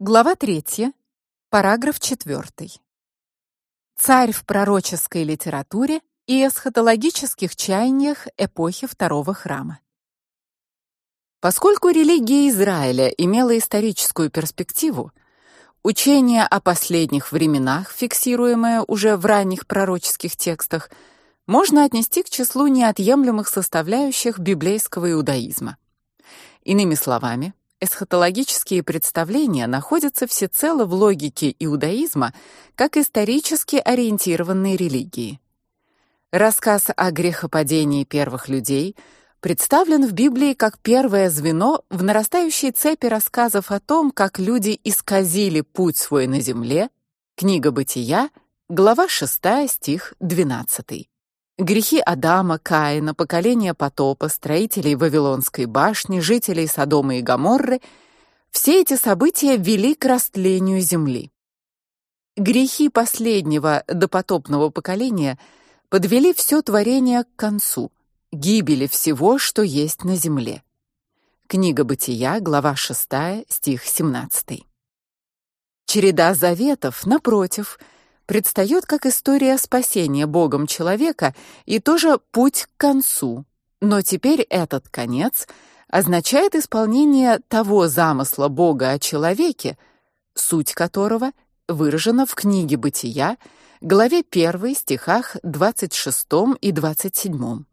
Глава 3. Параграф 4. Царь в пророческой литературе и эсхатологических чаяниях эпохи Второго храма. Поскольку религия Израиля имела историческую перспективу, учение о последних временах, фиксируемое уже в ранних пророческих текстах, можно отнести к числу неотъемлемых составляющих библейского иудаизма. Иными словами, эсхатологические представления находятся всецело в логике иудаизма как исторически ориентированной религии. Рассказ о грехопадении первых людей представлен в Библии как первое звено в нарастающей цепи рассказов о том, как люди исказили путь свой на земле. Книга Бытия, глава 6, стих 12. Грехи Адама, Каина, поколения потопа, строителей Вавилонской башни, жителей Содома и Гоморры все эти события вели к растлению земли. Грехи последнего допотопного поколения подвели все творение к концу, гибели всего, что есть на земле. Книга Бытия, глава 6, стих 17. Череда заветов, напротив, предстает как история спасения Богом человека и тоже путь к концу. Но теперь этот конец означает исполнение того замысла Бога о человеке, суть которого выражена в книге Бытия, главе 1, стихах 26 и 27.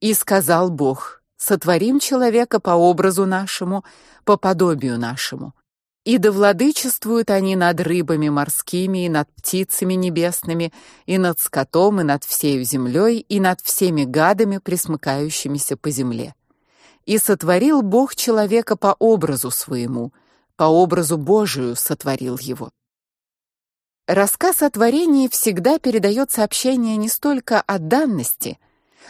И сказал Бог: сотворим человека по образу нашему, по подобию нашему, и да владычествуют они над рыбами морскими и над птицами небесными, и над скотом, и над всей землей, и над всеми гадами, пресмыкающимися по земле. И сотворил Бог человека по образу своему, по образу Божию сотворил его. Рассказ о творении всегда передает сообщение не столько о данности,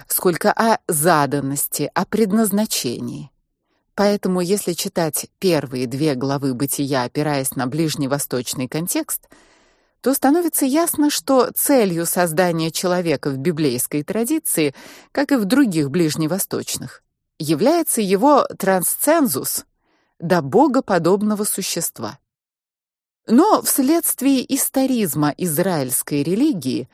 сколько о заданности, о предназначении. Поэтому, если читать первые две главы Бытия, опираясь на ближневосточный контекст, то становится ясно, что целью создания человека в библейской традиции, как и в других ближневосточных, является его трансцензус до богоподобного существа. Но вследствие историзма израильской религии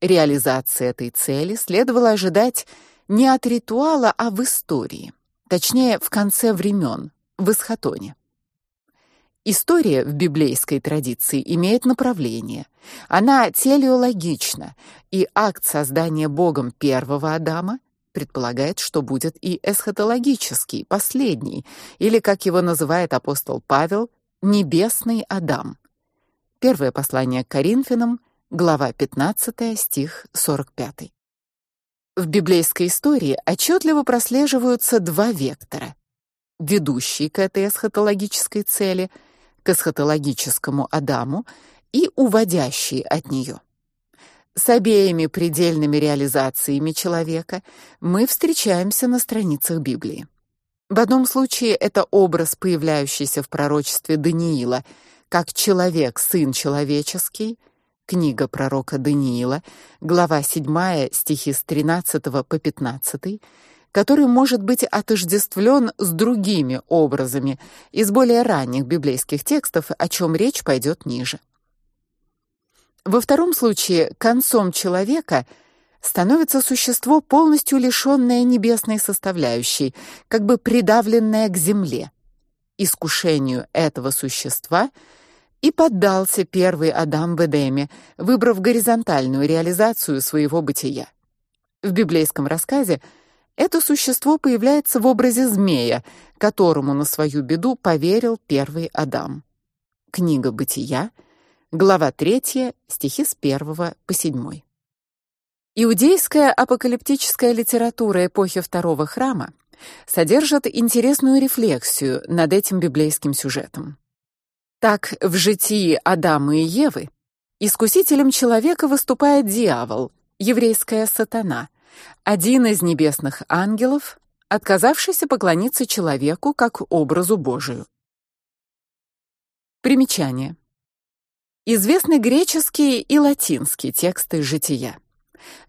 реализация этой цели следовало ожидать не от ритуала, а в истории точнее, в конце времен, в Исхатоне. История в библейской традиции имеет направление. Она телеологична, и акт создания Богом первого Адама предполагает, что будет и эсхатологический, последний, или как его называет апостол Павел, небесный Адам. Первое послание к Коринфянам, глава 15, стих 45. В библейской истории отчетливо прослеживаются два вектора: ведущий к этой эсхатологической цели, к эсхатологическому Адаму, и уводящий от нее. С обеими предельными реализациями человека мы встречаемся на страницах Библии. В одном случае это образ, появляющийся в пророчестве Даниила, как человек, сын человеческий, Книга пророка Даниила, глава 7, стихи с 13 по 15, который может быть отождествлен с другими образами из более ранних библейских текстов, о чем речь пойдет ниже. Во втором случае концом человека становится существо полностью лишённое небесной составляющей, как бы придавленное к земле. Искушению этого существа – и поддался первый Адам в Эдеме, выбрав горизонтальную реализацию своего бытия. В библейском рассказе это существо появляется в образе змея, которому на свою беду поверил первый Адам. Книга Бытия, глава 3, стихи с 1 по 7. Иудейская апокалиптическая литература эпохи Второго храма содержит интересную рефлексию над этим библейским сюжетом. Так в житии Адама и Евы искусителем человека выступает дьявол, еврейская сатана, один из небесных ангелов, отказавшийся поклониться человеку как образу Божию. Примечание. Известны греческие и латинские тексты жития.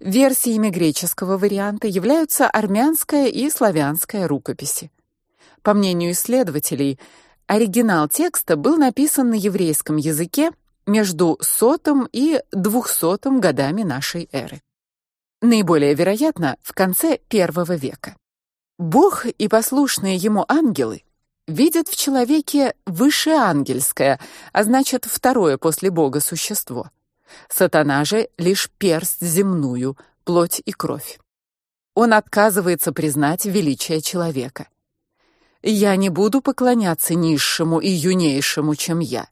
Версиями греческого варианта являются армянская и славянская рукописи. По мнению исследователей, Оригинал текста был написан на еврейском языке между сотым и двухсотым годами нашей эры. Наиболее вероятно, в конце первого века. Бог и послушные ему ангелы видят в человеке высшее ангельское, а значит, второе после Бога существо. Сатана же лишь перст земную, плоть и кровь. Он отказывается признать величие человека. Я не буду поклоняться низшему и юнейшему, чем я.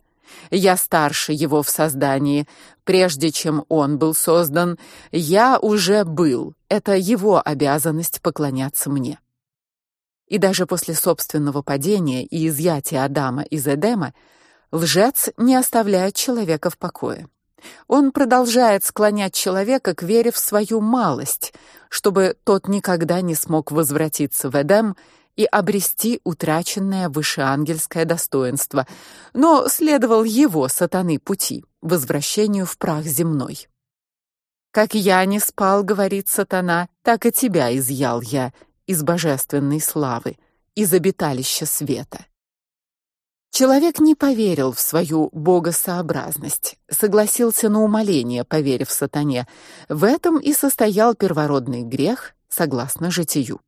Я старше его в создании. Прежде чем он был создан, я уже был. Это его обязанность поклоняться мне. И даже после собственного падения и изъятия Адама из Эдема, лжец не оставляет человека в покое. Он продолжает склонять человека к вере в свою малость, чтобы тот никогда не смог возвратиться в Эдем и обрести утраченное вышеангельское достоинство, но следовал его сатаны пути, возвращению в прах земной. Как я не спал, говорит сатана, так и тебя изъял я из божественной славы, из обиталища света. Человек не поверил в свою богосообразность, согласился на умоление, поверив сатане. В этом и состоял первородный грех, согласно житию.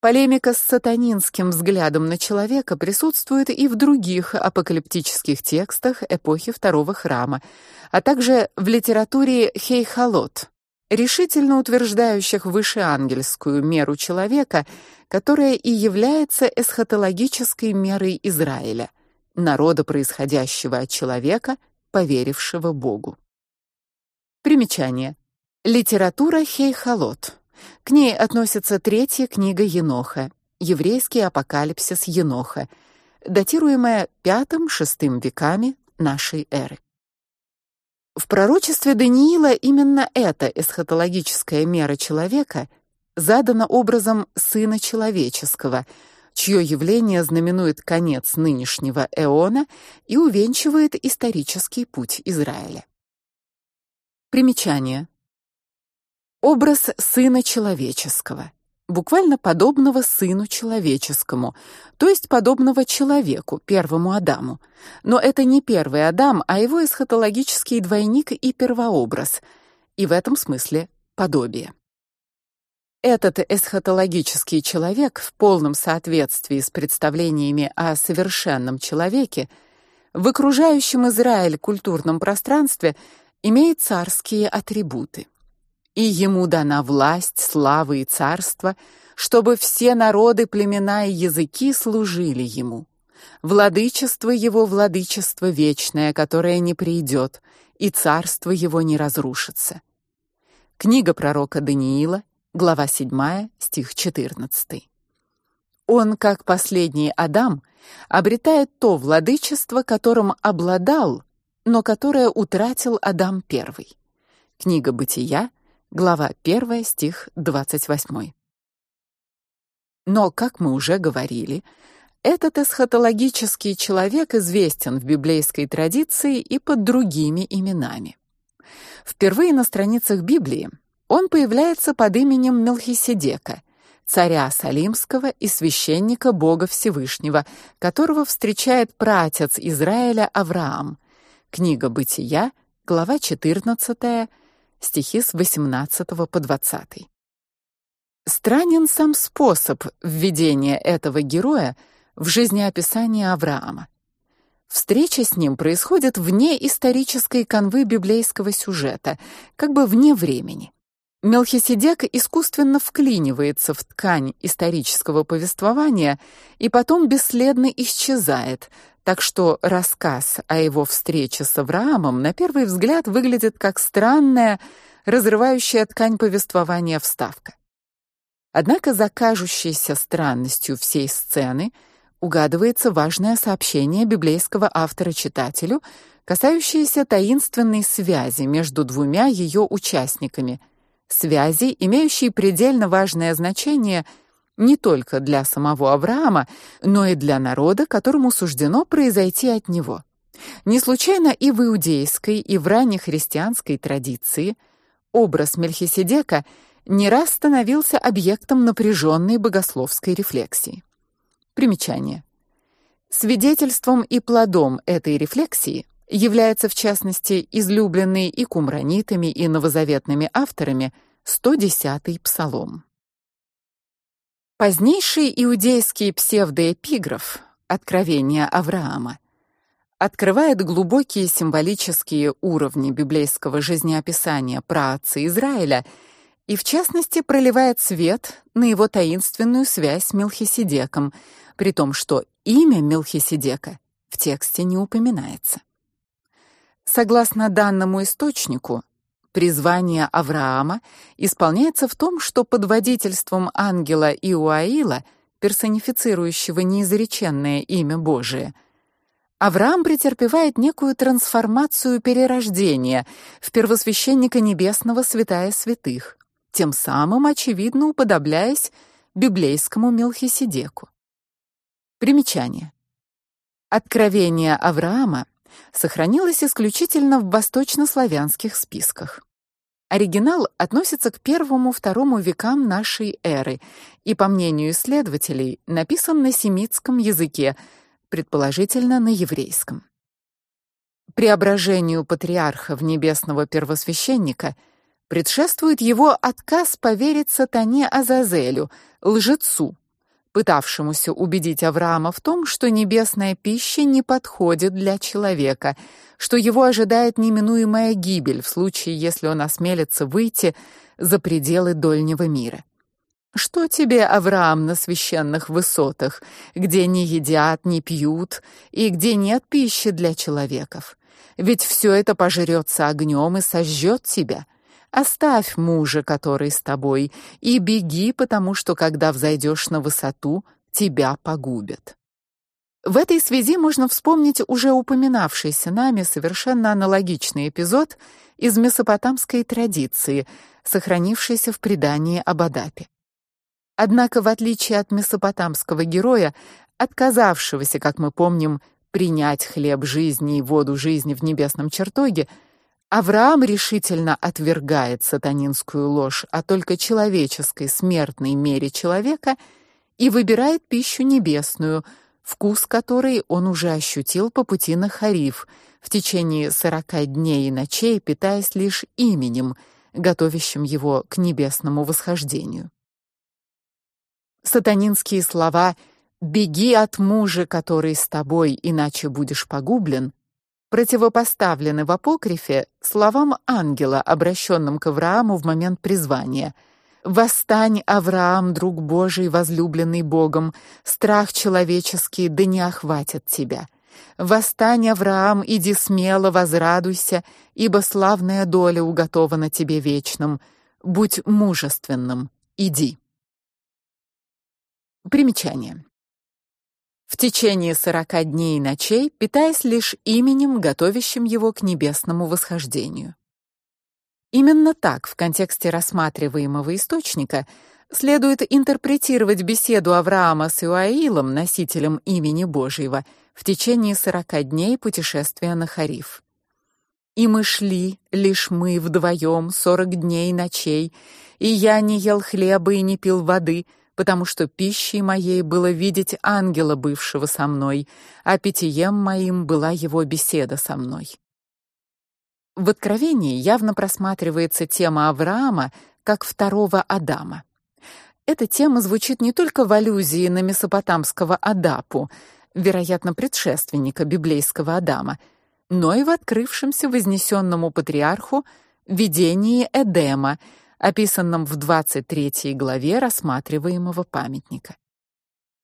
Полемика с сатанинским взглядом на человека присутствует и в других апокалиптических текстах эпохи Второго храма, а также в литературе Хейхалот, решительно утверждающих вышеангельскую меру человека, которая и является эсхатологической мерой Израиля, народа, происходящего от человека, поверившего Богу. Примечание. Литература Хейхалот к ней относится третья книга Еноха, еврейский апокалипсис Еноха, датируемая V-VI веками нашей эры. В пророчестве Даниила именно эта эсхатологическая мера человека задана образом сына человеческого, чье явление знаменует конец нынешнего эона и увенчивает исторический путь Израиля. Примечание. Образ сына человеческого, буквально подобного сыну человеческому, то есть подобного человеку, первому Адаму. Но это не первый Адам, а его эсхатологический двойник и первообраз, и в этом смысле подобие. Этот эсхатологический человек в полном соответствии с представлениями о совершенном человеке в окружающем Израиль культурном пространстве имеет царские атрибуты и ему дана власть, слава и царство, чтобы все народы, племена и языки служили ему. Владычество его владычество вечное, которое не придет, и царство его не разрушится. Книга пророка Даниила, глава 7, стих 14. Он, как последний Адам, обретает то владычество, которым обладал, но которое утратил Адам первый. Книга Бытия, Глава 1, стих 28. Но, как мы уже говорили, этот эсхатологический человек известен в библейской традиции и под другими именами. Впервые на страницах Библии он появляется под именем Мелхиседека, царя Салимского и священника Бога Всевышнего, которого встречает праотец Израиля Авраам. Книга Бытия, глава 14, стихи с 18 по 20. Странен сам способ введения этого героя в жизнеописание Авраама. Встреча с ним происходит вне исторической канвы библейского сюжета, как бы вне времени. Мелхиседек искусственно вклинивается в ткань исторического повествования и потом бесследно исчезает, так что рассказ о его встрече с Авраамом на первый взгляд выглядит как странная, разрывающая ткань повествования вставка. Однако за кажущейся странностью всей сцены угадывается важное сообщение библейского автора читателю, касающееся таинственной связи между двумя ее участниками, связи, имеющей предельно важное значение – не только для самого Авраама, но и для народа, которому суждено произойти от него. Не случайно и в иудейской, и в раннехристианской традиции образ Мельхиседека не раз становился объектом напряженной богословской рефлексии. Примечание. Свидетельством и плодом этой рефлексии является в частности излюбленный и кумранитами, и новозаветными авторами 110-й псалом. Позднейший иудейский псевдоэпиграф Откровение Авраама открывает глубокие символические уровни библейского жизнеописания праотца Израиля и в частности проливает свет на его таинственную связь с Мелхиседеком, при том, что имя Мелхиседека в тексте не упоминается. Согласно данному источнику, призвание Авраама исполняется в том, что под водительством ангела Иуаила, персонифицирующего неизреченное имя Божие, Авраам претерпевает некую трансформацию перерождения в первосвященника небесного святая святых, тем самым очевидно уподобляясь библейскому Мелхиседеку. Примечание. Откровение Авраама сохранилось исключительно в восточнославянских списках. Оригинал относится к первому-второму векам нашей эры и, по мнению исследователей, написан на семитском языке, предположительно на еврейском. Преображению патриарха в небесного первосвященника предшествует его отказ поверить сатане Азазелю, лжецу, пытавшемуся убедить Авраама в том, что небесная пища не подходит для человека, что его ожидает неминуемая гибель в случае, если он осмелится выйти за пределы дольнего мира. Что тебе, Авраам, на священных высотах, где не едят, не пьют и где нет пищи для человеков? Ведь все это пожрется огнем и сожжет тебя. Оставь мужа, который с тобой, и беги, потому что когда взойдешь на высоту, тебя погубят. В этой связи можно вспомнить уже упоминавшийся нами совершенно аналогичный эпизод из месопотамской традиции, сохранившийся в предании об Адапе. Однако, в отличие от месопотамского героя, отказавшегося, как мы помним, принять хлеб жизни и воду жизни в небесном чертоге, Авраам решительно отвергает сатанинскую ложь о только человеческой смертной мере человека и выбирает пищу небесную, вкус которой он уже ощутил по пути на Хариф, в течение сорока дней и ночей питаясь лишь именем, готовящим его к небесному восхождению. Сатанинские слова «беги от мужа, который с тобой, иначе будешь погублен» противопоставлены в апокрифе словам ангела, обращенным к Аврааму в момент призвания. Восстань, Авраам, друг Божий, возлюбленный Богом, страх человеческий да не охватит тебя. Восстань, Авраам, иди смело, возрадуйся, ибо славная доля уготована тебе вечным. Будь мужественным, иди. Примечание. В течение сорока дней и ночей, питаясь лишь именем, готовящим его к небесному восхождению. Именно так в контексте рассматриваемого источника следует интерпретировать беседу Авраама с Иоаилом, носителем имени Божьего, в течение сорока дней путешествия на Хариф. И мы шли, лишь мы вдвоем, сорок дней и ночей, и я не ел хлеба и не пил воды, потому что пищей моей было видеть ангела, бывшего со мной, а питьем моим была его беседа со мной. В Откровении явно просматривается тема Авраама как второго Адама. Эта тема звучит не только в аллюзии на месопотамского Адапу, вероятно, предшественника библейского Адама, но и в открывшемся вознесенному патриарху видении Эдема, описанном в 23 главе рассматриваемого памятника.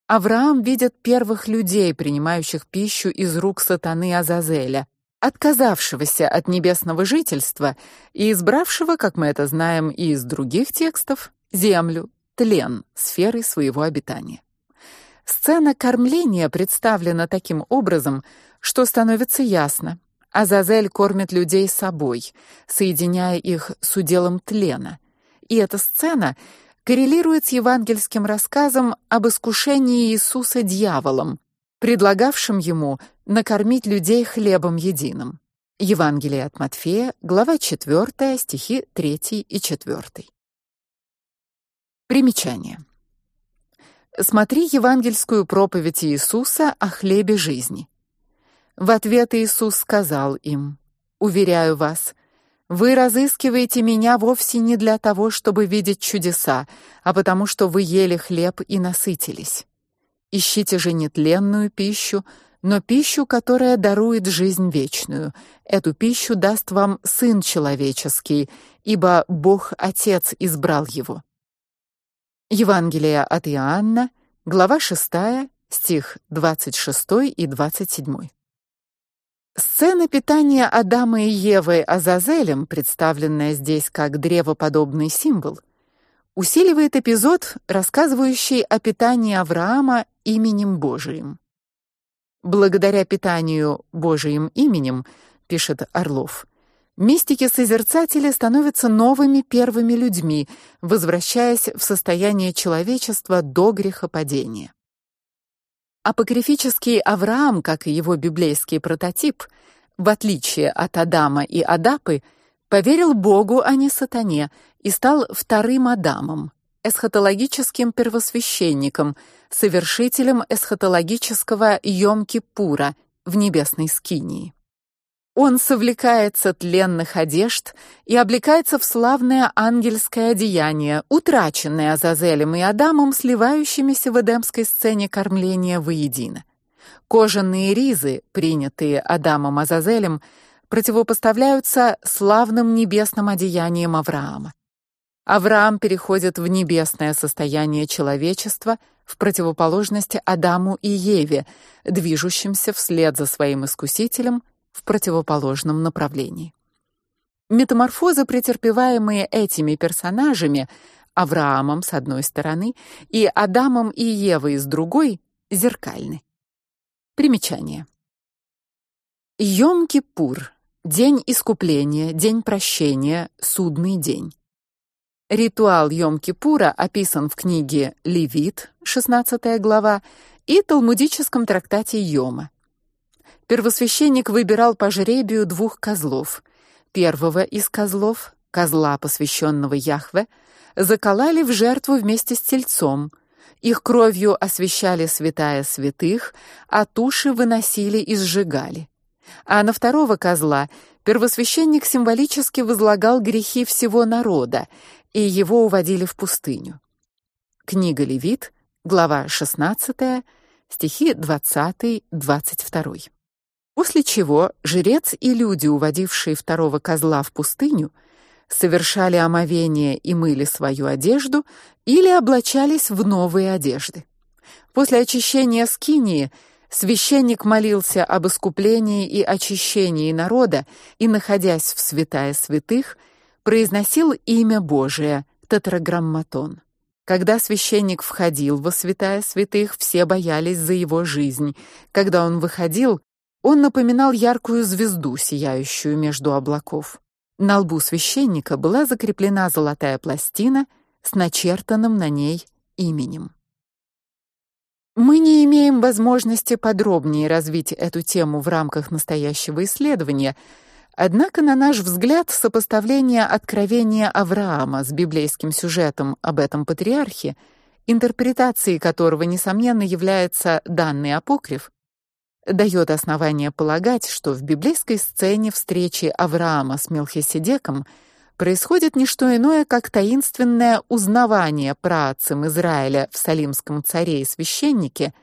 Авраам видит первых людей, принимающих пищу из рук сатаны Азазеля, отказавшегося от небесного жительства и избравшего, как мы это знаем и из других текстов, землю, тлен, сферой своего обитания. Сцена кормления представлена таким образом, что становится ясно. Азазель кормит людей собой, соединяя их с уделом тлена, и эта сцена коррелирует с евангельским рассказом об искушении Иисуса дьяволом, предлагавшим ему накормить людей хлебом единым. Евангелие от Матфея, глава 4, стихи 3 и 4. Примечание. Смотри евангельскую проповедь Иисуса о хлебе жизни. В ответ Иисус сказал им: Уверяю вас, вы разыскиваете меня вовсе не для того, чтобы видеть чудеса, а потому что вы ели хлеб и насытились. Ищите же не тленную пищу, но пищу, которая дарует жизнь вечную. Эту пищу даст вам Сын человеческий, ибо Бог Отец избрал его. Евангелие от Иоанна, глава 6, стих 26 и 27. Сцена питания Адама и Евы Азазелем, представленная здесь как древоподобный символ, усиливает эпизод, рассказывающий о питании Авраама именем Божиим. Благодаря питанию Божиим именем, пишет Орлов, мистики-созерцатели становятся новыми первыми людьми, возвращаясь в состояние человечества до грехопадения. Апокрифический Авраам, как и его библейский прототип, в отличие от Адама и Адапы, поверил Богу, а не сатане, и стал вторым Адамом, эсхатологическим первосвященником, совершителем эсхатологического Йом-Кипура в небесной скинии. Он совлекается тленных одежд и облекается в славное ангельское одеяние, утраченное Азазелем и Адамом, сливающимися в эдемской сцене кормления воедино. Кожаные ризы, принятые Адамом Азазелем, противопоставляются славным небесным одеяниям Авраама. Авраам переходит в небесное состояние человечества в противоположность Адаму и Еве, движущимся вслед за своим искусителем в противоположном направлении. Метаморфозы, претерпеваемые этими персонажами, Авраамом с одной стороны и Адамом и Евой с другой, зеркальны. Примечание. Йом-Кипур день искупления, день прощения, судный день. Ритуал Йом-Кипура описан в книге Левит, 16 глава, и талмудическом трактате Йома. Первосвященник выбирал по жребию двух козлов. Первого из козлов, козла, посвященного Яхве, закололи в жертву вместе с тельцом. Их кровью освящали святая святых, а туши выносили и сжигали. А на второго козла первосвященник символически возлагал грехи всего народа, и его уводили в пустыню. Книга Левит, глава 16, стихи 20-22. После чего жрец и люди, уводившие второго козла в пустыню, совершали омовение и мыли свою одежду или облачались в новые одежды. После очищения скинии священник молился об искуплении и очищении народа и, находясь в святая святых, произносил имя Божие, тетраграмматон. Когда священник входил во святая святых, все боялись за его жизнь. Когда он выходил, он напоминал яркую звезду, сияющую между облаков. На лбу священника была закреплена золотая пластина с начертанным на ней именем. Мы не имеем возможности подробнее развить эту тему в рамках настоящего исследования, Однако, на наш взгляд, сопоставление откровения Авраама с библейским сюжетом об этом патриархе, интерпретацией которого несомненно является данный апокриф, дает основание полагать, что в библейской сцене встречи Авраама с Мелхиседеком происходит не что иное, как таинственное узнавание праотцем Израиля в салимском царе и священнике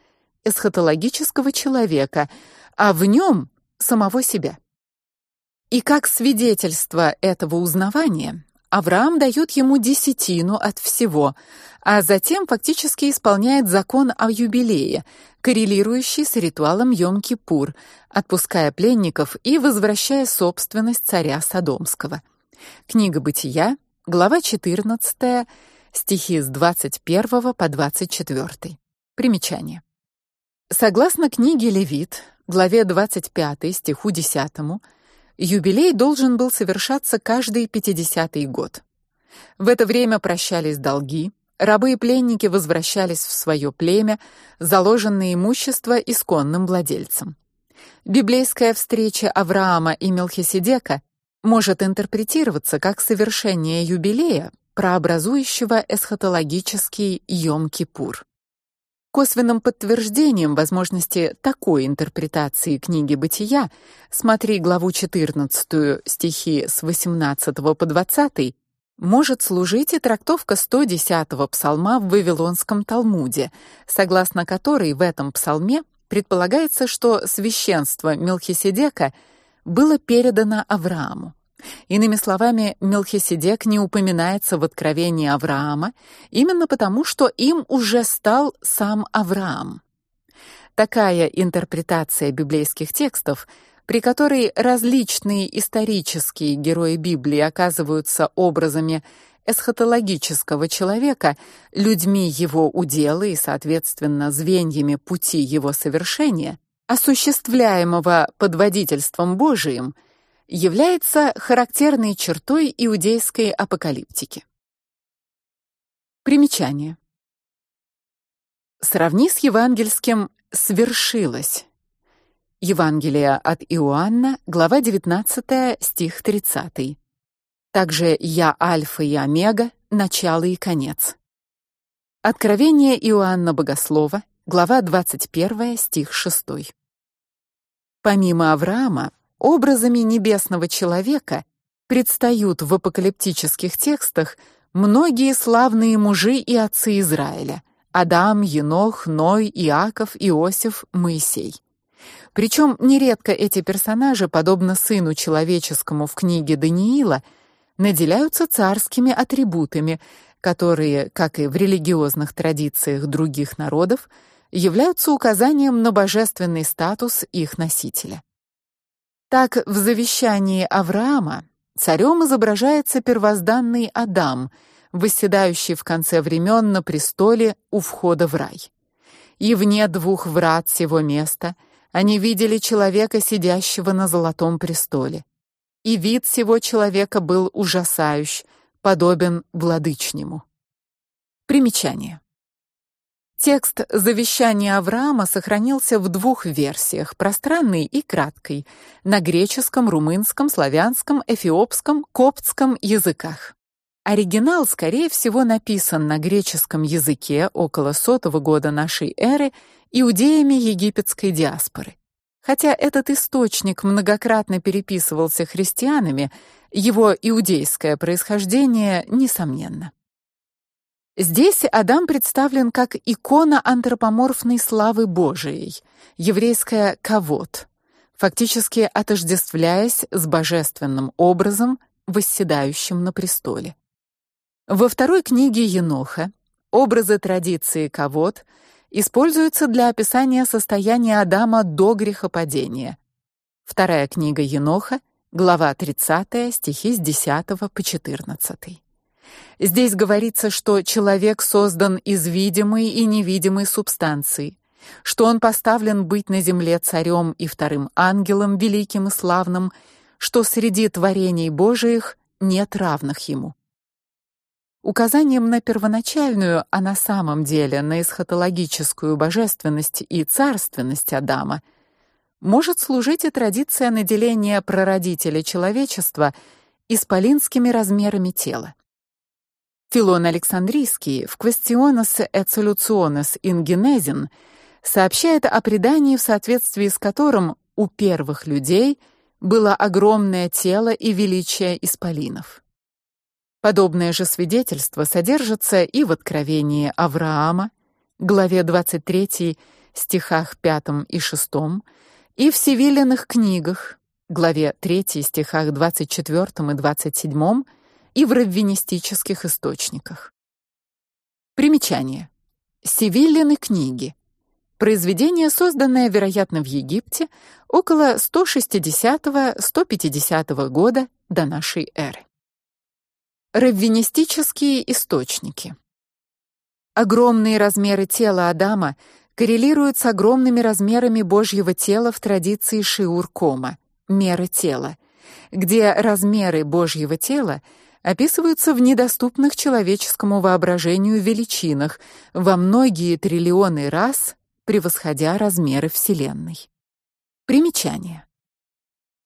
эсхатологического человека, а в нем самого себя. И как свидетельство этого узнавания Авраам дает ему десятину от всего, а затем фактически исполняет закон о юбилее, коррелирующий с ритуалом Йом-Кипур, отпуская пленников и возвращая собственность царя Содомского. Книга Бытия, глава 14, стихи с 21 по 24. Примечание. Согласно книге Левит, главе 25, стиху 10, Юбилей должен был совершаться каждый пятидесятый год. В это время прощались долги, рабы и пленники возвращались в свое племя, заложенное имущество исконным владельцам. Библейская встреча Авраама и Мелхиседека может интерпретироваться как совершение юбилея, прообразующего эсхатологический Йом-Кипур. Косвенным подтверждением возможности такой интерпретации книги Бытия, смотри главу 14, стихи с 18 по 20, может служить и трактовка 110-го псалма в Вавилонском Талмуде, согласно которой в этом псалме предполагается, что священство Мелхиседека было передано Аврааму. Иными словами, Мелхиседек не упоминается в Откровении Авраама именно потому, что им уже стал сам Авраам. Такая интерпретация библейских текстов, при которой различные исторические герои Библии оказываются образами эсхатологического человека, людьми его удела и, соответственно, звеньями пути его совершения, осуществляемого под водительством Божиим – является характерной чертой иудейской апокалиптики. Примечание. Сравни с евангельским свершилось. Евангелие от Иоанна, глава 19, стих 30. Также я альфа и омега, начало и конец. Откровение Иоанна Богослова, глава 21, стих 6. Помимо Авраама, Образами небесного человека предстают в апокалиптических текстах многие славные мужи и отцы Израиля: Адам, Енох, Ной, Иаков, Иосиф, Моисей. Причем нередко эти персонажи, подобно сыну человеческому в книге Даниила, наделяются царскими атрибутами, которые, как и в религиозных традициях других народов, являются указанием на божественный статус их носителя. Так в завещании Авраама царем изображается первозданный Адам, восседающий в конце времен на престоле у входа в рай. И вне двух врат сего места они видели человека, сидящего на золотом престоле. И вид сего человека был ужасающий, подобен владычнему. Примечание. Текст завещания Авраама сохранился в двух версиях: пространной и краткой, на греческом, румынском, славянском, эфиопском, коптском языках. Оригинал, скорее всего, написан на греческом языке около сотого года нашей эры иудеями египетской диаспоры. Хотя этот источник многократно переписывался христианами, его иудейское происхождение несомненно. Здесь Адам представлен как икона антропоморфной славы Божией, еврейская кавод, фактически отождествляясь с божественным образом, восседающим на престоле. Во второй книге Еноха образы традиции кавод используются для описания состояния Адама до грехопадения. Вторая книга Еноха, глава 30, стихи с 10 по 14. Здесь говорится, что человек создан из видимой и невидимой субстанции, что он поставлен быть на земле царем и вторым ангелом великим и славным, что среди творений Божиих нет равных ему. Указанием на первоначальную, а на самом деле на эсхатологическую божественность и царственность Адама может служить и традиция наделения прародителя человечества исполинскими размерами тела. Филон Александрийский в Questiones et Solutiones in Genesin сообщает о предании, в соответствии с которым у первых людей было огромное тело и величие исполинов. Подобное же свидетельство содержится и в Откровении Авраама, главе 23, стихах 5 и 6, и в Севилиных книгах, главе 3, стихах 24 и 27 и в раввинистических источниках. Примечание. Севиллины книги. Произведение, созданное, вероятно, в Египте около 160-150 года до нашей эры. Раввинистические источники. Огромные размеры тела Адама коррелируют с огромными размерами Божьего тела в традиции Шиур-Кома, меры тела, где размеры Божьего тела описываются в недоступных человеческому воображению величинах, во многие триллионы раз превосходя размеры Вселенной. Примечание.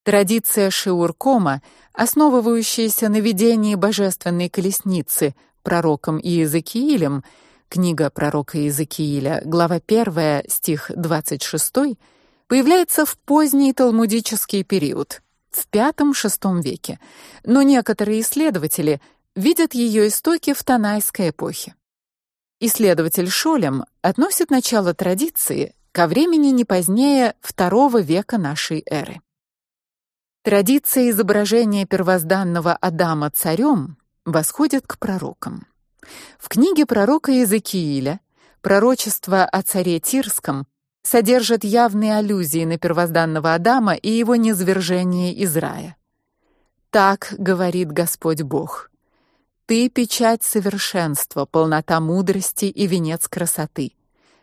Традиция Шиуркома, основывающаяся на видении божественной колесницы пророком Иезекиилем, книга пророка Иезекииля, глава 1, стих 26, появляется в поздний талмудический период, в V-VI веке, но некоторые исследователи видят ее истоки в Танайской эпохе. Исследователь Шолем относит начало традиции ко времени не позднее II века нашей эры. Традиция изображения первозданного Адама царем восходит к пророкам. В книге пророка Иезекииля пророчество о царе Тирском содержит явные аллюзии на первозданного Адама и его низвержение из рая. Так говорит Господь Бог: Ты печать совершенства, полнота мудрости и венец красоты.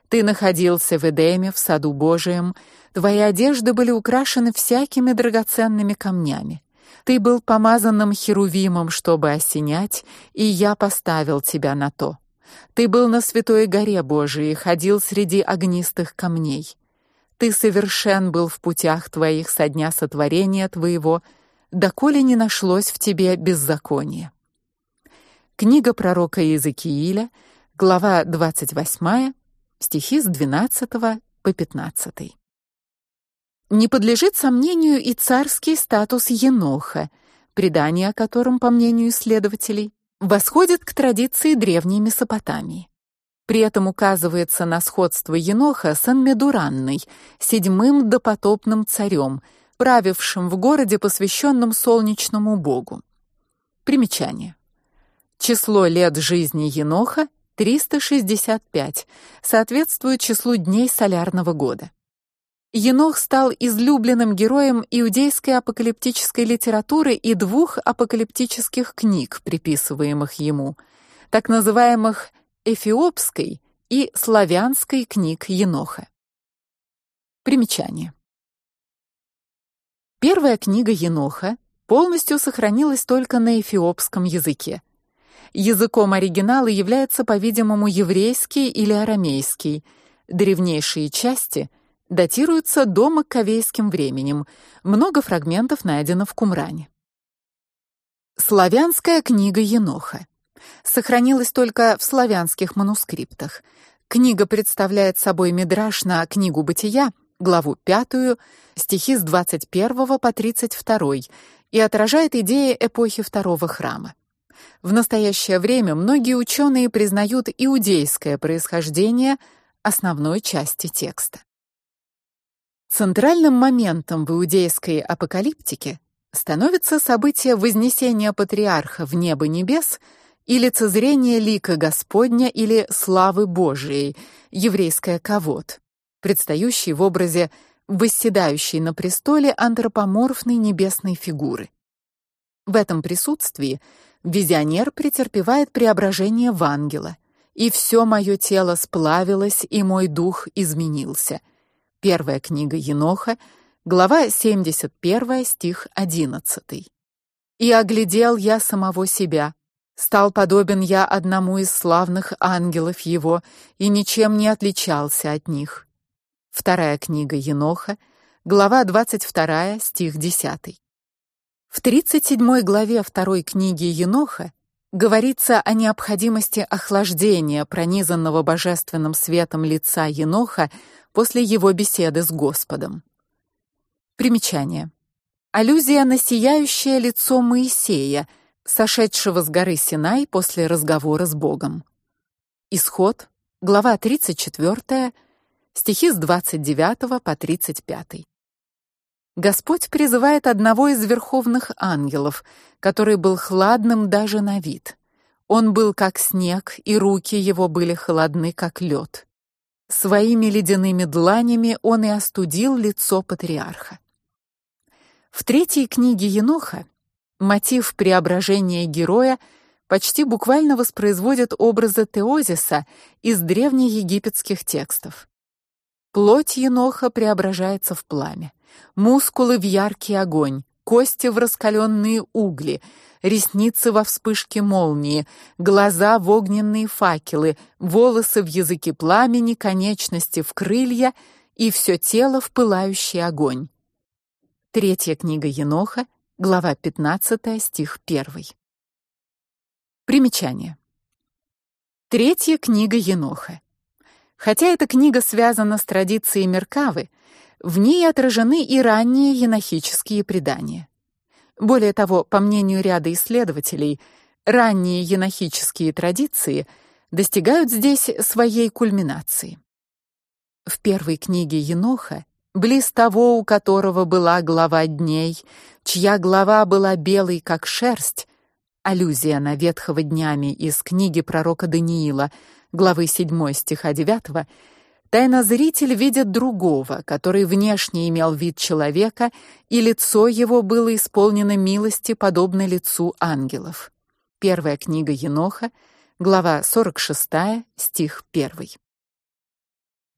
Ты находился в Эдеме, в саду Божием, твои одежды были украшены всякими драгоценными камнями. Ты был помазанным херувимом, чтобы осенять, и я поставил тебя на то. Ты был на святой горе Божией, ходил среди огнистых камней. Ты совершен был в путях твоих со дня сотворения твоего, доколе не нашлось в тебе беззакония. Книга пророка Иезекииля, глава 28, стихи с 12 по 15. Не подлежит сомнению и царский статус Еноха, предание о котором, по мнению исследователей, восходит к традиции древней Месопотамии. При этом указывается на сходство Еноха с Анмедуранной, седьмым допотопным царем, правившим в городе, посвященном солнечному богу. Примечание. Число лет жизни Еноха 365, соответствует числу дней солярного года. Енох стал излюбленным героем иудейской апокалиптической литературы и двух апокалиптических книг, приписываемых ему, так называемых эфиопской и славянской книг Еноха. Примечание. Первая книга Еноха полностью сохранилась только на эфиопском языке. Языком оригинала является, по-видимому, еврейский или арамейский. Древнейшие части — датируется до маккавейским временем. Много фрагментов найдено в Кумране. Славянская книга Еноха сохранилась только в славянских манускриптах. Книга представляет собой мидраш на книгу Бытия, главу 5, стихи с 21 по 32 и отражает идеи эпохи второго храма. В настоящее время многие ученые признают иудейское происхождение основной части текста. Центральным моментом в иудейской апокалиптике становится событие вознесения патриарха в небо небес и лицезрение лика Господня или славы Божией, еврейское кавод, предстающий в образе восседающей на престоле антропоморфной небесной фигуры. В этом присутствии визионер претерпевает преображение в ангела, и все мое тело сплавилось, и мой дух изменился — Первая книга Еноха, глава 71, стих 11. И оглядел я самого себя, стал подобен я одному из славных ангелов его и ничем не отличался от них. Вторая книга Еноха, глава 22, стих 10. В 37 главе второй книги Еноха говорится о необходимости охлаждения пронизанного божественным светом лица Еноха после его беседы с Господом. Примечание. Аллюзия на сияющее лицо Моисея, сошедшего с горы Синай после разговора с Богом. Исход, глава 34, стихи с 29 по 35. Господь призывает одного из верховных ангелов, который был хладным даже на вид. Он был как снег, и руки его были холодны как лед. Своими ледяными дланями он и остудил лицо патриарха. В третьей книге Еноха мотив преображения героя почти буквально воспроизводит образы Теозиса из древнеегипетских текстов. Плоть Еноха преображается в пламя, мускулы в яркий огонь, кости в раскаленные угли, ресницы во вспышке молнии, глаза в огненные факелы, волосы в языке пламени, конечности в крылья и все тело в пылающий огонь. Третья книга Еноха, глава 15, стих 1. Примечание. Третья книга Еноха. Хотя эта книга связана с традицией Меркавы, в ней отражены и ранние енохические предания. Более того, по мнению ряда исследователей, ранние енохические традиции достигают здесь своей кульминации. В первой книге Еноха, близ того, у которого была глава дней, чья глава была белой как шерсть, аллюзия на ветхого днями из книги пророка Даниила, главы 7 стиха 9, Тайнозритель видит другого, который внешне имел вид человека, и лицо его было исполнено милости, подобно лицу ангелов. Первая книга Еноха, глава 46, стих 1.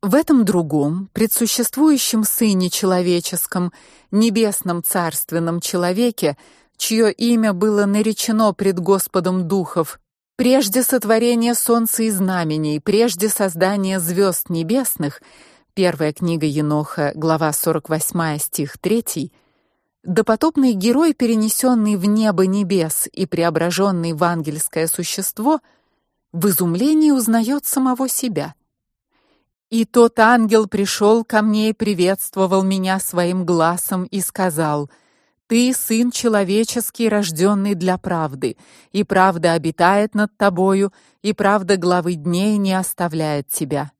В этом другом, предсуществующем сыне человеческом, небесном царственном человеке, чье имя было наречено пред Господом духов Прежде сотворения солнца и знамений, прежде создания звезд небесных, первая книга Еноха, глава 48, стих 3, допотопный герой, перенесенный в небо небес и преображенный в ангельское существо, в изумлении узнает самого себя. И тот ангел пришел ко мне и приветствовал меня своим глазом и сказал: ты сын человеческий, рожденный для правды, и правда обитает над тобою, и правда главы дней не оставляет тебя.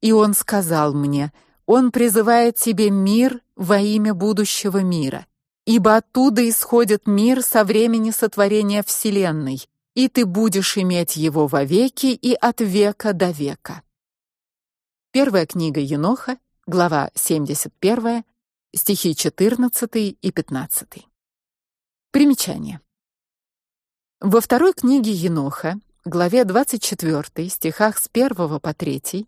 И он сказал мне: он призывает тебе мир во имя будущего мира, ибо оттуда исходит мир со времени сотворения вселенной, и ты будешь иметь его вовеки и от века до века. Первая книга Еноха, глава 71, стихи 14 и 15. Примечание. Во второй книге Еноха, главе 24, стихах с 1 по 3,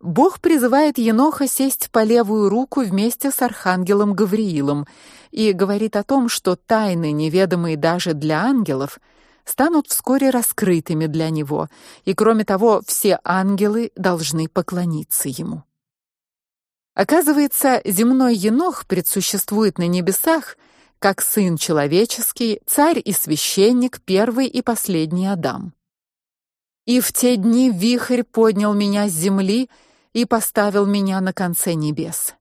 Бог призывает Еноха сесть по левую руку вместе с архангелом Гавриилом и говорит о том, что тайны, неведомые даже для ангелов, станут вскоре раскрытыми для него, и кроме того, все ангелы должны поклониться ему. Оказывается, земной Енох предсуществует на небесах как сын человеческий, царь и священник, первый и последний Адам. И в те дни вихрь поднял меня с земли и поставил меня на конце небес.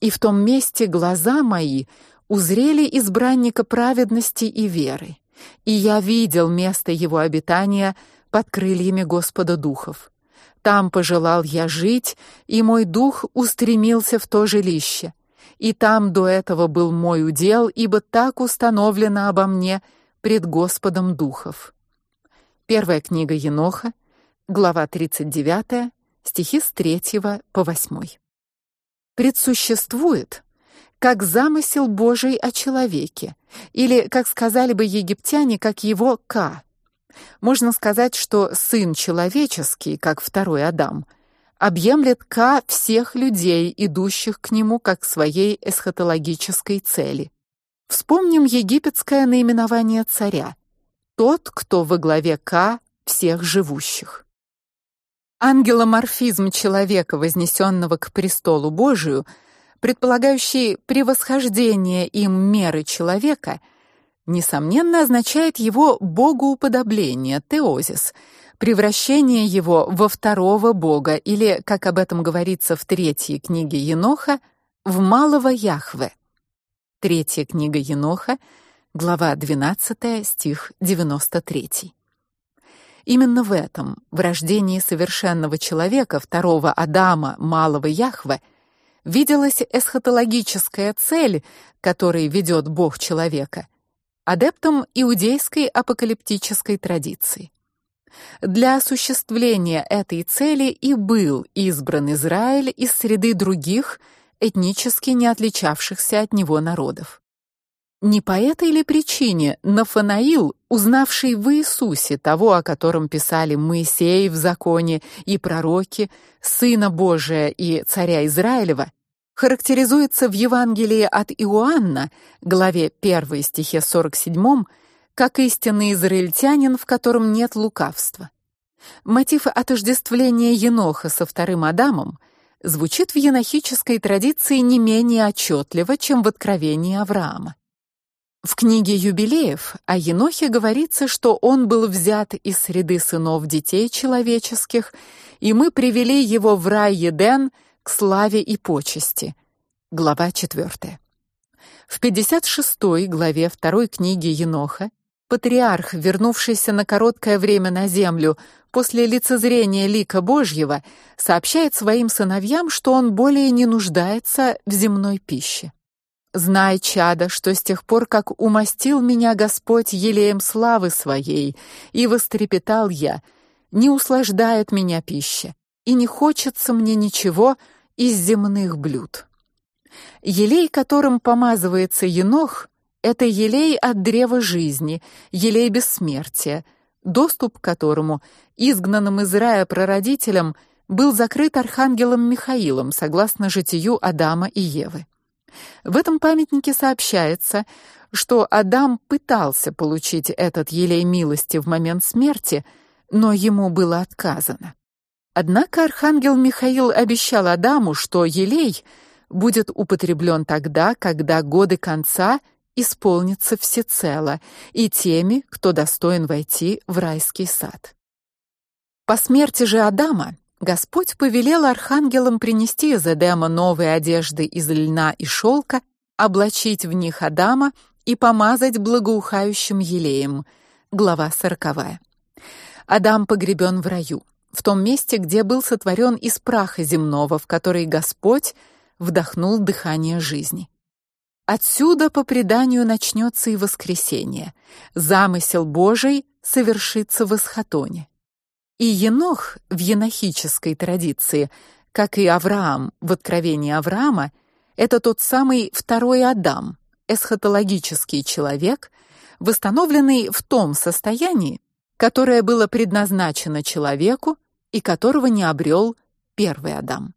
И в том месте глаза мои узрели избранника праведности и веры, и я видел место его обитания под крыльями Господа духов. Там пожелал я жить, и мой дух устремился в то жилище. И там до этого был мой удел, ибо так установлено обо мне пред Господом духов. Первая книга Еноха, глава 39, стихи с 3 по 8. Предсуществует как замысел Божий о человеке, или, как сказали бы египтяне, как его Ка. Можно сказать, что сын человеческий, как второй Адам, объемлет ка всех людей, идущих к нему как к своей эсхатологической цели. Вспомним египетское наименование царя: тот, кто во главе ка всех живущих. Ангеломорфизм человека, вознесенного к престолу Божию, предполагающий превосхождение им меры человека, несомненно означает его богоуподобление, теозис, превращение его во второго бога или, как об этом говорится в третьей книге Еноха, в малого Яхве. Третья книга Еноха, глава 12, стих 93. Именно в этом, в рождении совершенного человека, второго Адама, малого Яхве, виделась эсхатологическая цель, которой ведет Бог человека — адептом иудейской апокалиптической традиции. Для осуществления этой цели и был избран Израиль из среды других этнически не отличавшихся от него народов. Не по этой ли причине Нафанаил, узнавший в Иисусе того, о котором писали Моисей в законе и пророки, сына Божия и царя Израилева, характеризуется в Евангелии от Иоанна, главе 1 стихе 47, как истинный израильтянин, в котором нет лукавства. Мотив отождествления Еноха со вторым Адамом звучит в енохической традиции не менее отчетливо, чем в откровении Авраама. В книге Юбилеев о Енохе говорится, что он был взят из среды сынов детей человеческих, и мы привели его в рай Еден славе и почести. Глава 4. В 56 главе второй книги Еноха патриарх, вернувшийся на короткое время на землю после лицезрения лика Божьего, сообщает своим сыновьям, что он более не нуждается в земной пище. Знай, чадо, что с тех пор, как умастил меня Господь елеем славы своей, и вострепетал я, не услаждает меня пища, и не хочется мне ничего из земных блюд. Елей, которым помазывается енох, это елей от древа жизни, елей бессмертия, доступ к которому изгнанным из рая прародителям был закрыт архангелом Михаилом, согласно житию Адама и Евы. В этом памятнике сообщается, что Адам пытался получить этот елей милости в момент смерти, но ему было отказано. Однако архангел Михаил обещал Адаму, что елей будет употреблен тогда, когда годы конца исполнятся всецело, и теми, кто достоин войти в райский сад. По смерти же Адама Господь повелел архангелам принести из Эдема новые одежды из льна и шелка, облачить в них Адама и помазать благоухающим елеем. Глава сороковая. Адам погребен в раю, в том месте, где был сотворен из праха земного, в который Господь вдохнул дыхание жизни. Отсюда по преданию начнется и воскресение. Замысел Божий совершится в Исхатоне. И Енох в енохической традиции, как и Авраам в Откровении Авраама, это тот самый второй Адам, эсхатологический человек, восстановленный в том состоянии, которое было предназначено человеку и которого не обрел первый Адам.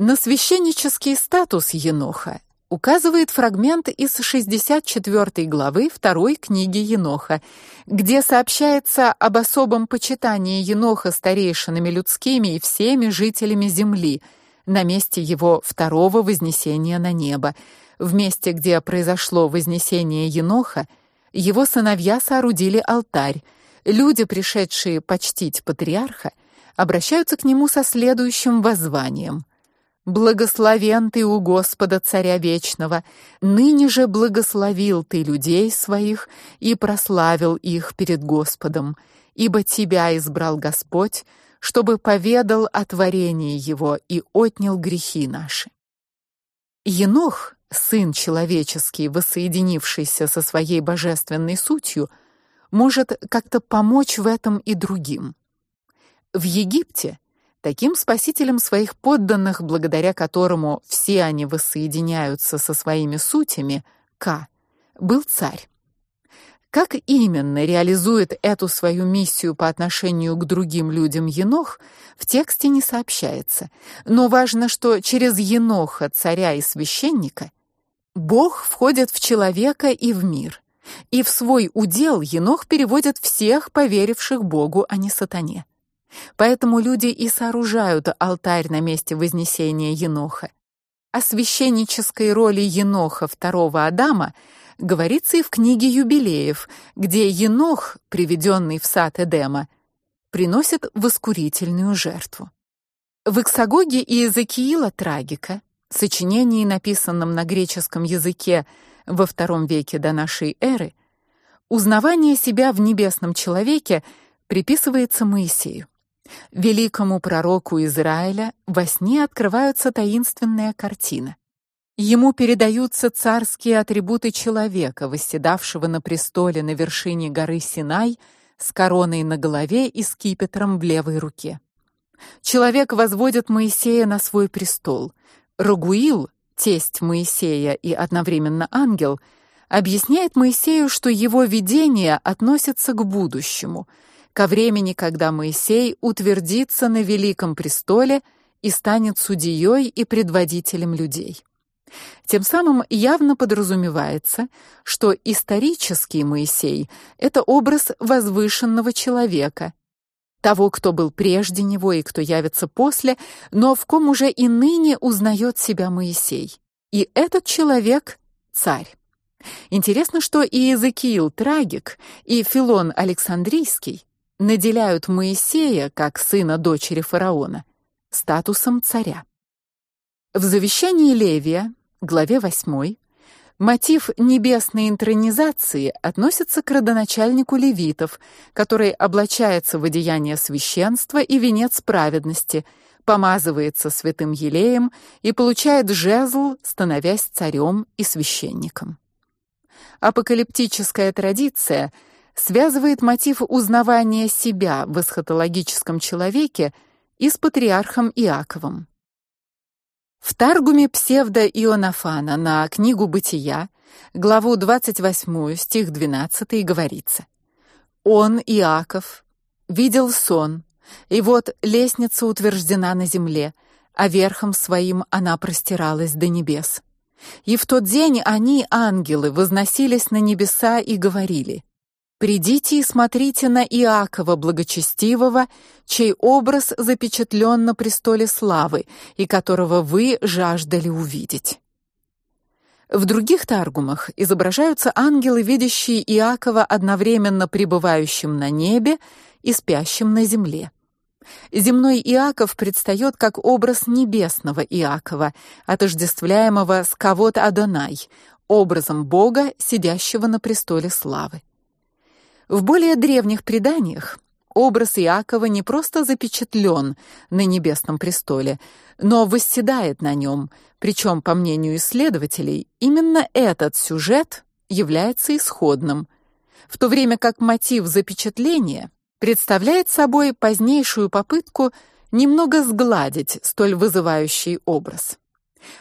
На священнический статус Еноха указывает фрагмент из 64 главы второй книги Еноха, где сообщается об особом почитании Еноха старейшинами людскими и всеми жителями земли на месте его второго вознесения на небо. В месте, где произошло вознесение Еноха, его сыновья соорудили алтарь. Люди, пришедшие почтить патриарха, обращаются к нему со следующим воззванием: Благословен ты у Господа Царя вечного, ныне же благословил ты людей своих и прославил их перед Господом, ибо тебя избрал Господь, чтобы поведал о творении его и отнял грехи наши. Енох, сын человеческий, воссоединившийся со своей божественной сутью, может как-то помочь в этом и другим. В Египте таким спасителем своих подданных, благодаря которому все они воссоединяются со своими сутями, К, был царь. Как именно реализует эту свою миссию по отношению к другим людям Енох, в тексте не сообщается. Но важно, что через Еноха, царя и священника, Бог входит в человека и в мир. И в свой удел Енох переводит всех поверивших Богу, а не сатане. Поэтому люди и сооружают алтарь на месте вознесения Еноха. О священнической роли Еноха второго Адама говорится и в книге Юбилеев, где Енох, приведенный в сад Эдема, приносит воскурительную жертву. В Иксагоге и Иезекиила трагика, сочинении, написанном на греческом языке во II веке до нашей эры, узнавание себя в небесном человеке приписывается Моисею. Великому пророку Израиля во сне открывается таинственная картина. Ему передаются царские атрибуты человека, восседавшего на престоле на вершине горы Синай, с короной на голове и скипетром в левой руке. Человек возводит Моисея на свой престол. Рагуил, тесть Моисея и одновременно ангел, объясняет Моисею, что его видение относится к будущему — ко времени, когда Моисей утвердится на великом престоле и станет судьей и предводителем людей. Тем самым явно подразумевается, что исторический Моисей это образ возвышенного человека, того, кто был прежде него и кто явится после, но в ком уже и ныне узнает себя Моисей. И этот человек царь. Интересно, что и Иезекиил Трагик, и Филон Александрийский наделяют Моисея, как сына дочери фараона, статусом царя. В завещании Левия, главе 8, мотив небесной интронизации относится к родоначальнику левитов, который облачается в одеяние священства и венец праведности, помазывается святым елеем и получает жезл, становясь царем и священником. Апокалиптическая традиция связывает мотив узнавания себя в эсхатологическом человеке и с патриархом Иаковом. В Таргуме псевдо-Ионафана на книгу Бытия, главу 28, стих 12 говорится: Он Иаков видел сон, и вот лестница утверждена на земле, а верхом своим она простиралась до небес. И в тот день они, ангелы, возносились на небеса и говорили: Придите и смотрите на Иакова благочестивого, чей образ запечатлен на престоле славы и которого вы жаждали увидеть. В других таргумах изображаются ангелы, видящие Иакова одновременно пребывающим на небе и спящим на земле. Земной Иаков предстает как образ небесного Иакова, отождествляемого с Кавот Адонай, образом Бога, сидящего на престоле славы. В более древних преданиях образ Иакова не просто запечатлен на небесном престоле, но восседает на нем. Причем, по мнению исследователей, именно этот сюжет является исходным, в то время как мотив запечатления представляет собой позднейшую попытку немного сгладить столь вызывающий образ.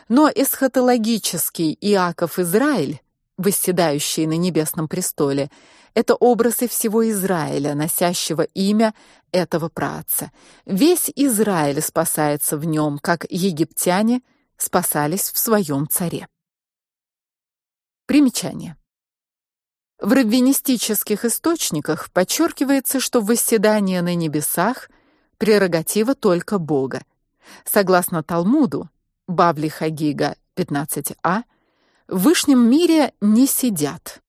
Но эсхатологический Иаков Израиль, восседающий на небесном престоле, это образы всего Израиля, носящего имя этого праотца. Весь Израиль спасается в нем, как египтяне спасались в своем царе. Примечание. В раввинистических источниках подчеркивается, что восседание на небесах прерогатива только Бога. Согласно Талмуду, Бавли Хагига 15а, в высшем мире не сидят.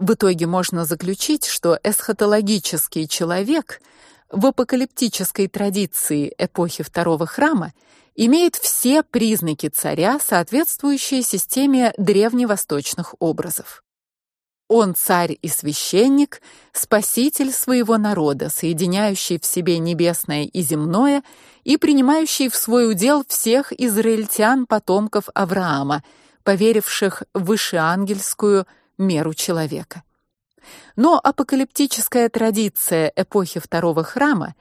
В итоге можно заключить, что эсхатологический человек в апокалиптической традиции эпохи второго храма имеет все признаки царя, соответствующие системе древневосточных образов. Он царь и священник, спаситель своего народа, соединяющий в себе небесное и земное и принимающий в свой удел всех израильтян потомков Авраама, поверивших в высшеангельскую меру человека. Но апокалиптическая традиция эпохи второго храма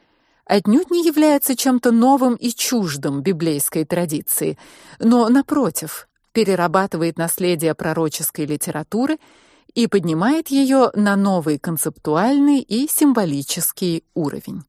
отнюдь не является чем-то новым и чуждым библейской традиции, но напротив, перерабатывает наследие пророческой литературы и поднимает ее на новый концептуальный и символический уровень.